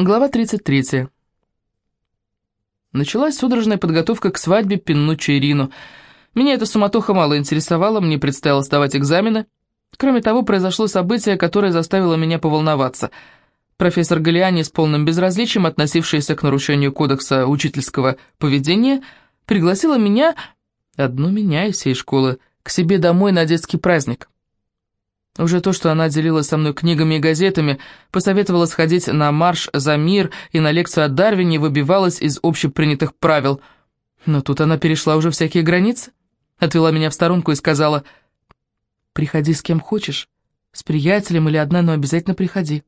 Глава 33. Началась судорожная подготовка к свадьбе Пиннуччи и. Меня эта суматоха мало интересовала, мне предстояло сдавать экзамены. Кроме того, произошло событие, которое заставило меня поволноваться. Профессор Галиани с полным безразличием, относившийся к нарушению кодекса учительского поведения, пригласила меня, одну меня из всей школы, к себе домой на детский праздник. Уже то, что она делилась со мной книгами и газетами, посоветовала сходить на марш за мир и на лекцию о Дарвине выбивалась из общепринятых правил. Но тут она перешла уже всякие границы, отвела меня в сторонку и сказала, «Приходи с кем хочешь, с приятелем или одна, но обязательно приходи».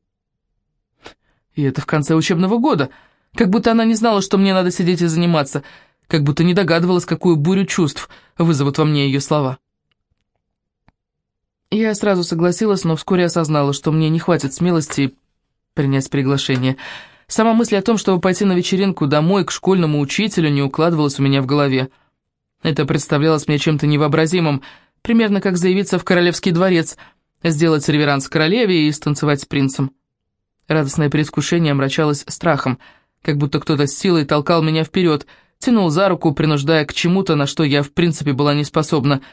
И это в конце учебного года, как будто она не знала, что мне надо сидеть и заниматься, как будто не догадывалась, какую бурю чувств вызовут во мне ее слова. Я сразу согласилась, но вскоре осознала, что мне не хватит смелости принять приглашение. Сама мысль о том, чтобы пойти на вечеринку домой к школьному учителю, не укладывалась у меня в голове. Это представлялось мне чем-то невообразимым, примерно как заявиться в королевский дворец, сделать реверанс королеве и станцевать с принцем. Радостное предвкушение омрачалось страхом, как будто кто-то с силой толкал меня вперед, тянул за руку, принуждая к чему-то, на что я в принципе была не способна —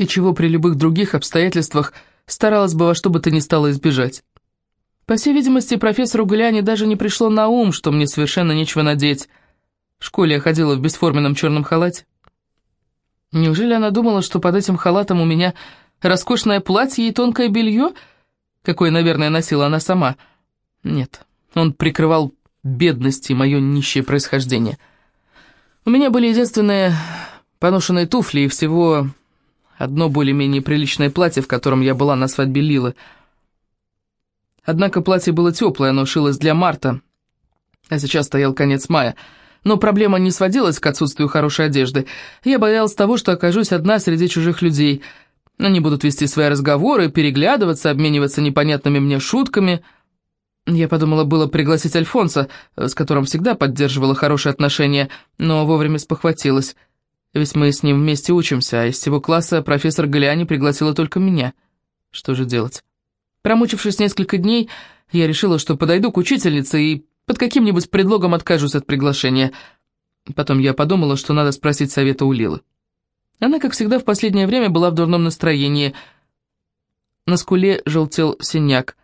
и чего при любых других обстоятельствах старалась бы во что бы то ни стало избежать. По всей видимости, профессору Гуляне даже не пришло на ум, что мне совершенно нечего надеть. В школе я ходила в бесформенном черном халате. Неужели она думала, что под этим халатом у меня роскошное платье и тонкое белье, какое, наверное, носила она сама? Нет, он прикрывал бедность и мое нищее происхождение. У меня были единственные поношенные туфли и всего одно более-менее приличное платье, в котором я была на свадьбе Лилы. Однако платье было теплое, оно шилось для марта, а сейчас стоял конец мая. Но проблема не сводилась к отсутствию хорошей одежды. Я боялась того, что окажусь одна среди чужих людей. Они будут вести свои разговоры, переглядываться, обмениваться непонятными мне шутками. Я подумала было пригласить Альфонса, с которым всегда поддерживала хорошие отношения, но вовремя спохватилась – ведь мы с ним вместе учимся, а из всего класса профессор Галиани пригласила только меня. Что же делать? Промучившись несколько дней, я решила, что подойду к учительнице и под каким-нибудь предлогом откажусь от приглашения. Потом я подумала, что надо спросить совета у Лилы. Она, как всегда, в последнее время была в дурном настроении. На скуле желтел синяк.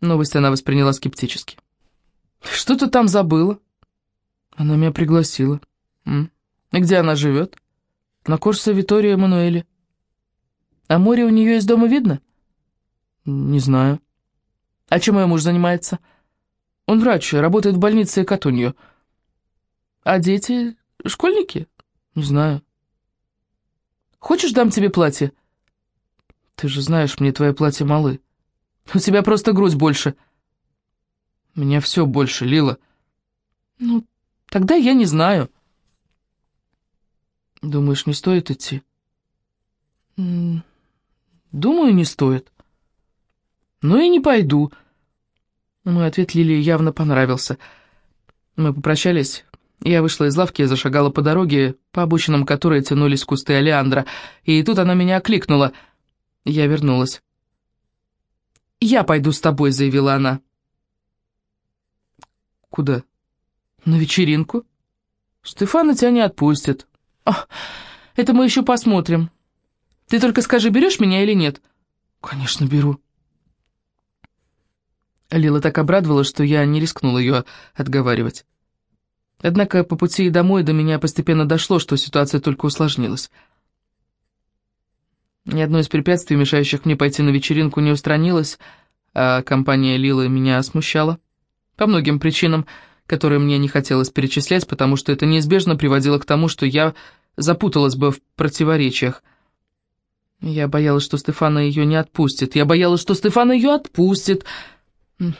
Новость она восприняла скептически. «Что ты там забыла?» «Она меня пригласила». М? Где она живет? На курсе Витория Эммануэли. А море у нее из дома видно? Не знаю. А чем ее муж занимается? Он врач, работает в больнице Катунью. А дети? Школьники? Не знаю. Хочешь, дам тебе платье? Ты же знаешь, мне твои платья малы. У тебя просто грудь больше. Меня все больше, Лила. Ну, тогда я не знаю. Думаешь, не стоит идти? Думаю, не стоит. Ну и не пойду. Мой ответ Лилии явно понравился. Мы попрощались. Я вышла из лавки и зашагала по дороге, по обочинам которой тянулись кусты олеандра, и тут она меня окликнула. Я вернулась. «Я пойду с тобой», — заявила она. «Куда?» «На вечеринку?» «Стефана тебя не отпустит». Это мы еще посмотрим. Ты только скажи, берешь меня или нет?» «Конечно, беру». Лила так обрадовалась, что я не рискнул ее отговаривать. Однако по пути домой до меня постепенно дошло, что ситуация только усложнилась. Ни одно из препятствий, мешающих мне пойти на вечеринку, не устранилось, а компания Лилы меня смущала. По многим причинам, которые мне не хотелось перечислять, потому что это неизбежно приводило к тому, что я запуталась бы в противоречиях. Я боялась, что Стефана ее не отпустит. Я боялась, что Стефана ее отпустит.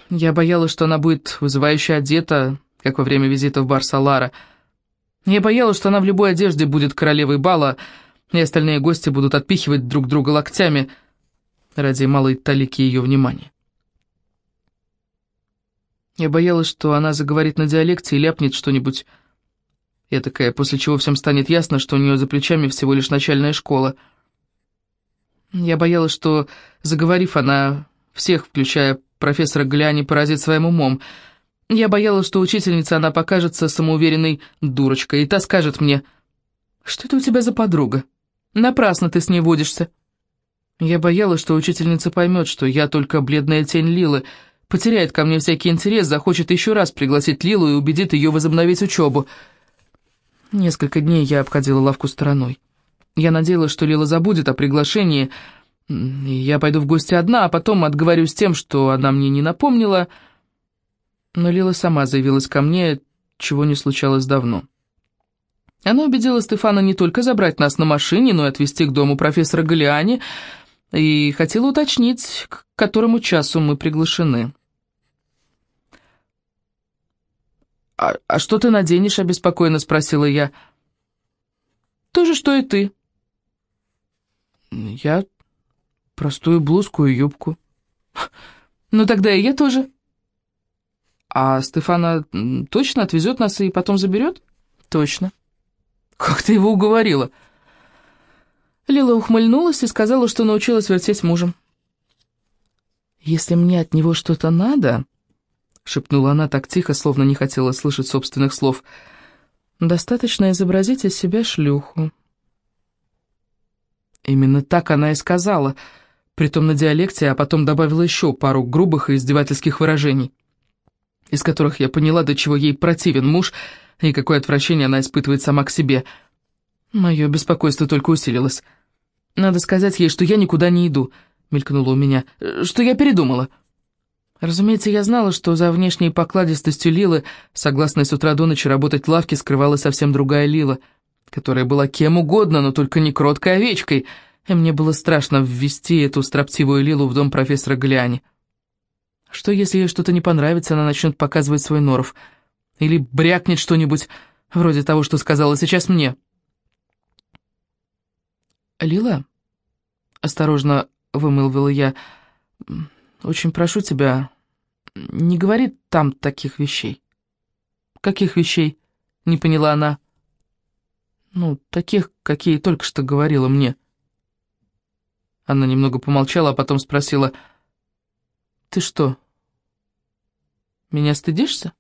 Я боялась, что она будет вызывающе одета, как во время визита в бар Салара. Я боялась, что она в любой одежде будет королевой бала, и остальные гости будут отпихивать друг друга локтями ради малой талики ее внимания. Я боялась, что она заговорит на диалекте и ляпнет что-нибудь я такая, после чего всем станет ясно, что у нее за плечами всего лишь начальная школа. Я боялась, что, заговорив, она всех, включая профессора Гляни, поразит своим умом. Я боялась, что учительница она покажется самоуверенной дурочкой, и та скажет мне, «Что это у тебя за подруга? Напрасно ты с ней водишься». Я боялась, что учительница поймет, что я только бледная тень Лилы, потеряет ко мне всякий интерес, захочет еще раз пригласить Лилу и убедит ее возобновить учебу. Несколько дней я обходила лавку стороной. Я надеялась, что Лила забудет о приглашении, и я пойду в гости одна, а потом отговорюсь тем, что она мне не напомнила. Но Лила сама заявилась ко мне, чего не случалось давно. Она убедила Стефана не только забрать нас на машине, но и отвезти к дому профессора Галиани, и хотела уточнить, к которому часу мы приглашены. «А, а что ты наденешь?» — обеспокоенно спросила я. «То же, что и ты». «Я простую блузку и юбку». «Ну тогда и я тоже». «А Стефана точно отвезет нас и потом заберет?» «Точно». «Как ты его уговорила?» Лила ухмыльнулась и сказала, что научилась вертеть мужем. «Если мне от него что-то надо...» — шепнула она так тихо, словно не хотела слышать собственных слов. «Достаточно изобразить из себя шлюху». Именно так она и сказала, притом на диалекте, а потом добавила еще пару грубых и издевательских выражений, из которых я поняла, до чего ей противен муж и какое отвращение она испытывает сама к себе. Мое беспокойство только усилилось. «Надо сказать ей, что я никуда не иду», — мелькнуло у меня, — «что я передумала». Разумеется, я знала, что за внешней покладистостью Лилы, согласной с утра до ночи работать в лавке, скрывалась совсем другая Лила, которая была кем угодно, но только не кроткой овечкой, и мне было страшно ввести эту строптивую Лилу в дом профессора Гляни. Что, если ей что-то не понравится, она начнет показывать свой норов, или брякнет что-нибудь, вроде того, что сказала сейчас мне. «Лила?» — осторожно вымылвила я. «Очень прошу тебя, не говори там таких вещей». «Каких вещей?» — не поняла она. «Ну, таких, какие только что говорила мне». Она немного помолчала, а потом спросила, «Ты что, меня стыдишься?»